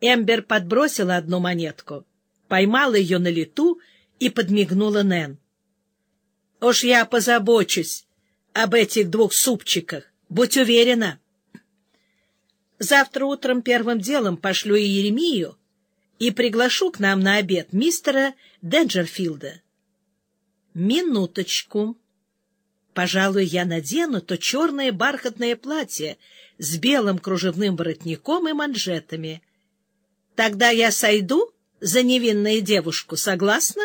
Эмбер подбросила одну монетку, поймала ее на лету и подмигнула Нэн. — Уж я позабочусь об этих двух супчиках, будь уверена. Завтра утром первым делом пошлю и Еремию и приглашу к нам на обед мистера Денджерфилда. — Минуточку. Пожалуй, я надену то черное бархатное платье с белым кружевным воротником и манжетами. Тогда я сойду за невинную девушку, согласна?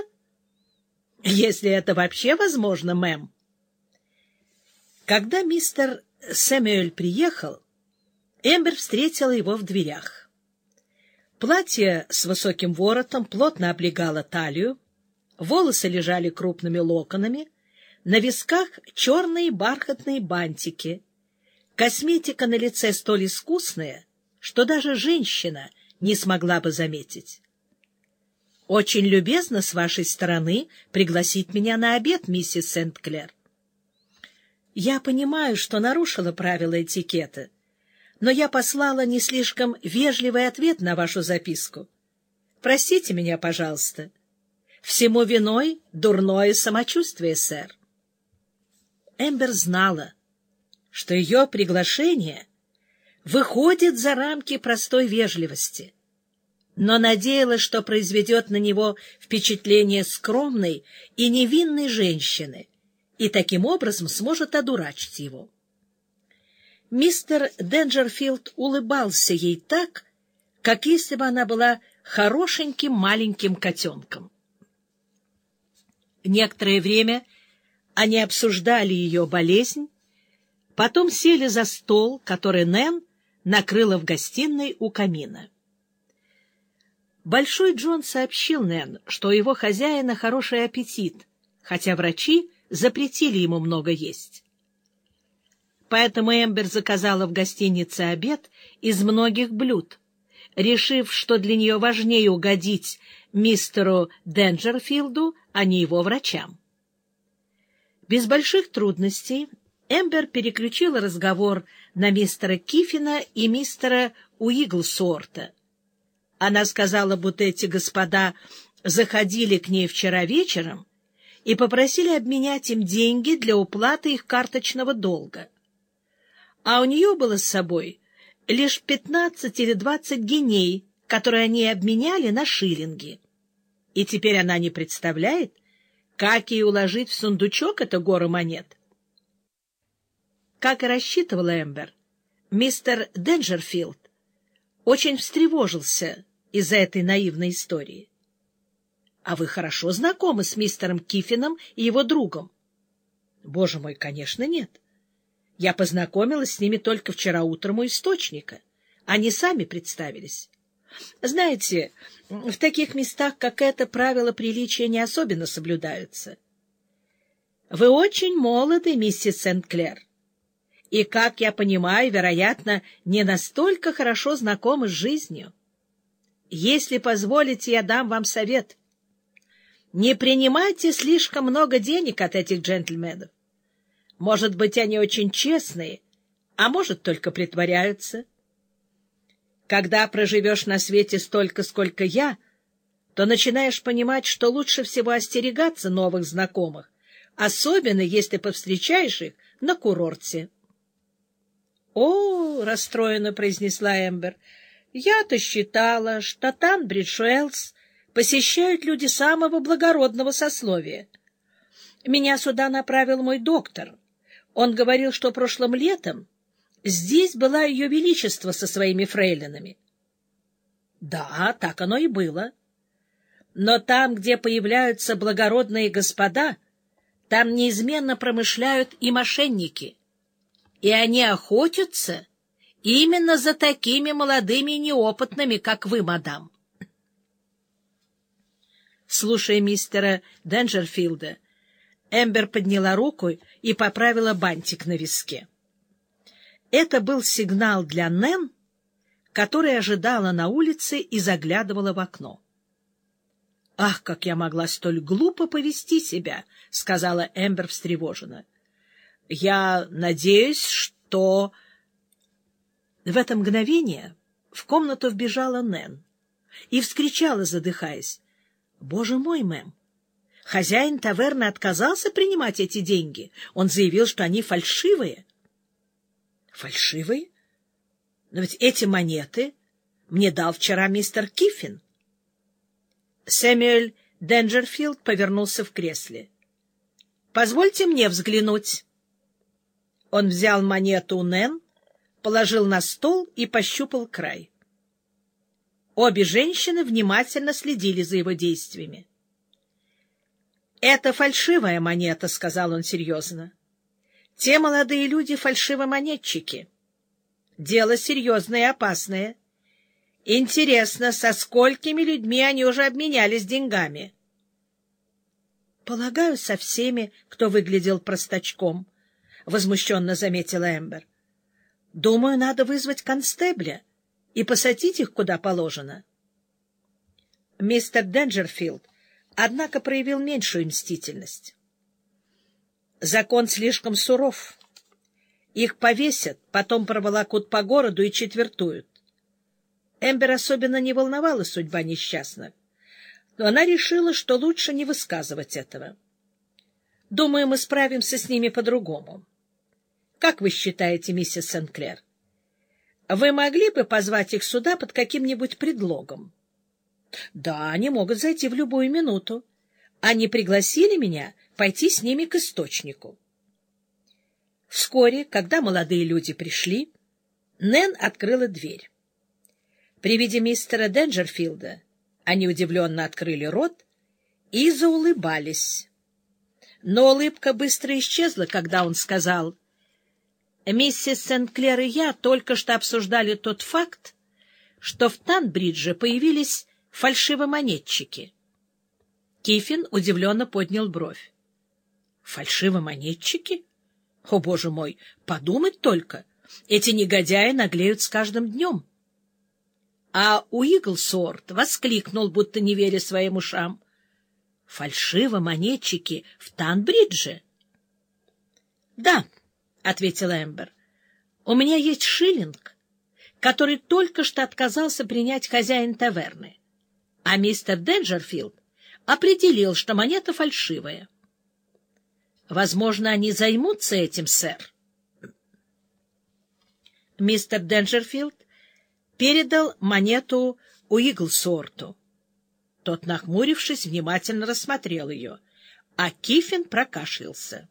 Если это вообще возможно, мэм. Когда мистер Сэмюэль приехал, Эмбер встретила его в дверях. Платье с высоким воротом плотно облегало талию, волосы лежали крупными локонами, на висках черные бархатные бантики. Косметика на лице столь искусная, что даже женщина не смогла бы заметить. «Очень любезно с вашей стороны пригласить меня на обед, миссис Сент-Клер». «Я понимаю, что нарушила правила этикета, но я послала не слишком вежливый ответ на вашу записку. Простите меня, пожалуйста. Всему виной дурное самочувствие, сэр». Эмбер знала, что ее приглашение выходит за рамки простой вежливости, но надеялась, что произведет на него впечатление скромной и невинной женщины и таким образом сможет одурачить его. Мистер Денджерфилд улыбался ей так, как если бы она была хорошеньким маленьким котенком. Некоторое время они обсуждали ее болезнь, потом сели за стол, который Нэн накрыла в гостиной у камина. Большой Джон сообщил Нэн, что у его хозяина хороший аппетит, хотя врачи запретили ему много есть. Поэтому Эмбер заказала в гостинице обед из многих блюд, решив, что для нее важнее угодить мистеру Денджерфилду, а не его врачам. Без больших трудностей Эмбер переключила разговор на мистера Кифина и мистера Уиглсорта. Она сказала, будто эти господа заходили к ней вчера вечером и попросили обменять им деньги для уплаты их карточного долга. А у нее было с собой лишь пятнадцать или двадцать геней, которые они обменяли на шиллинги. И теперь она не представляет, как ей уложить в сундучок эту гору монет? Как и рассчитывала Эмбер, мистер Денджерфилд очень встревожился из-за этой наивной истории. — А вы хорошо знакомы с мистером Кифином и его другом? — Боже мой, конечно, нет. Я познакомилась с ними только вчера утром у источника. Они сами представились. Знаете, в таких местах, как это, правила приличия не особенно соблюдаются. Вы очень молоды, миссис Сент-Клер, и, как я понимаю, вероятно, не настолько хорошо знакомы с жизнью. Если позволите, я дам вам совет. Не принимайте слишком много денег от этих джентльменов. Может быть, они очень честные, а может, только притворяются. Когда проживешь на свете столько, сколько я, то начинаешь понимать, что лучше всего остерегаться новых знакомых, особенно если повстречаешь их на курорте. — О, — расстроенно произнесла Эмбер, — я-то считала, что Танбридж Уэллс посещают люди самого благородного сословия. Меня сюда направил мой доктор. Он говорил, что прошлым летом Здесь была ее величество со своими фрейлинами. Да, так оно и было. Но там, где появляются благородные господа, там неизменно промышляют и мошенники. И они охотятся именно за такими молодыми и неопытными, как вы, мадам. Слушая мистера Денджерфилда, Эмбер подняла руку и поправила бантик на виске. Это был сигнал для Нэн, которая ожидала на улице и заглядывала в окно. — Ах, как я могла столь глупо повести себя! — сказала Эмбер встревоженно. — Я надеюсь, что... В это мгновение В комнату вбежала Нэн и вскричала, задыхаясь. — Боже мой, мэм! Хозяин таверны отказался принимать эти деньги. Он заявил, что они фальшивые. — Фальшивые? Но ведь эти монеты мне дал вчера мистер Киффин. Сэмюэль Денджерфилд повернулся в кресле. — Позвольте мне взглянуть. Он взял монету у Нэн, положил на стол и пощупал край. Обе женщины внимательно следили за его действиями. «Это фальшивая монета», — сказал он серьезно. «Те молодые люди — фальшивомонетчики. Дело серьезное и опасное. Интересно, со сколькими людьми они уже обменялись деньгами?» «Полагаю, со всеми, кто выглядел простачком», — возмущенно заметила Эмбер. «Думаю, надо вызвать констебля и посадить их куда положено». Мистер Денджерфилд однако проявил меньшую мстительность. Закон слишком суров. Их повесят, потом проволокут по городу и четвертуют. Эмбер особенно не волновала судьба несчастных, но она решила, что лучше не высказывать этого. Думаю, мы справимся с ними по-другому. Как вы считаете, миссис Сенклер? Вы могли бы позвать их сюда под каким-нибудь предлогом? Да, они могут зайти в любую минуту. Они пригласили меня пойти с ними к источнику. Вскоре, когда молодые люди пришли, Нэн открыла дверь. При виде мистера Денджерфилда они удивленно открыли рот и заулыбались. Но улыбка быстро исчезла, когда он сказал, «Миссис Сент-Клер и я только что обсуждали тот факт, что в Танбридже появились фальшивомонетчики. Кифин удивленно поднял бровь. Фальшивомонетчики? О, боже мой, подумать только! Эти негодяи наглеют с каждым днем. А Уиглсорт воскликнул, будто не веря своим ушам. Фальшивомонетчики в Танбридже? — Да, — ответила Эмбер, — у меня есть шиллинг, который только что отказался принять хозяин таверны а мистер Денджерфилд определил, что монета фальшивая. Возможно, они займутся этим, сэр. Мистер Денджерфилд передал монету Уиглсорту. Тот, нахмурившись, внимательно рассмотрел ее, а Кифин прокашлялся.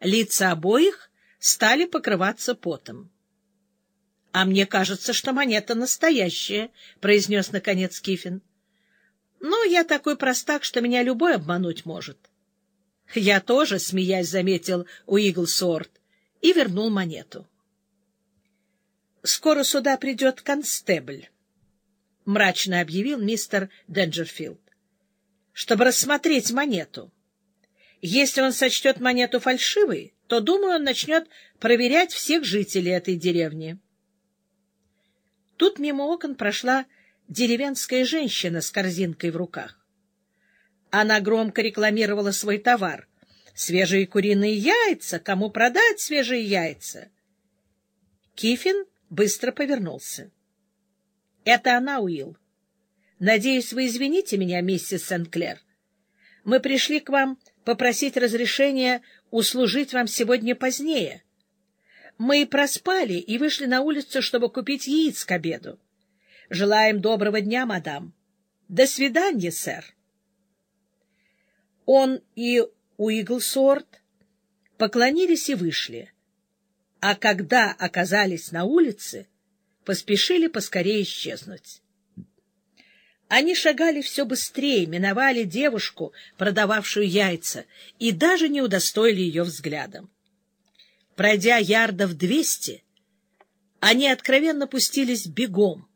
Лица обоих стали покрываться потом. — А мне кажется, что монета настоящая, — произнес наконец Кифин. Но я такой простак, что меня любой обмануть может. Я тоже, смеясь, заметил Уиглсорт и вернул монету. «Скоро сюда придет констебль», — мрачно объявил мистер Денджерфилд, — «чтобы рассмотреть монету. Если он сочтет монету фальшивой, то, думаю, он начнет проверять всех жителей этой деревни». Тут мимо окон прошла деревенская женщина с корзинкой в руках. Она громко рекламировала свой товар. «Свежие куриные яйца! Кому продать свежие яйца?» Кифин быстро повернулся. «Это она, Уилл. Надеюсь, вы извините меня, миссис Сент-Клер. Мы пришли к вам попросить разрешения услужить вам сегодня позднее. Мы проспали и вышли на улицу, чтобы купить яиц к обеду. Желаем доброго дня, мадам. До свидания, сэр. Он и Уиглсорт поклонились и вышли, а когда оказались на улице, поспешили поскорее исчезнуть. Они шагали все быстрее, миновали девушку, продававшую яйца, и даже не удостоили ее взглядом. Пройдя ярдов двести, они откровенно пустились бегом,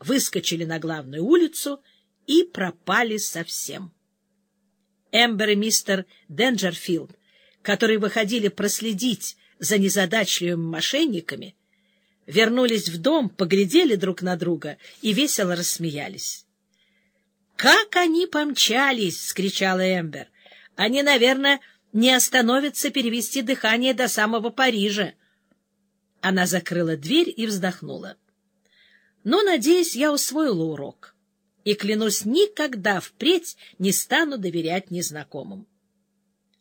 выскочили на главную улицу и пропали совсем. Эмбер и мистер Денджерфилд, которые выходили проследить за незадачливыми мошенниками, вернулись в дом, поглядели друг на друга и весело рассмеялись. «Как они помчались!» — скричала Эмбер. «Они, наверное, не остановятся перевести дыхание до самого Парижа». Она закрыла дверь и вздохнула. Но, надеюсь, я усвоила урок и, клянусь, никогда впредь не стану доверять незнакомым.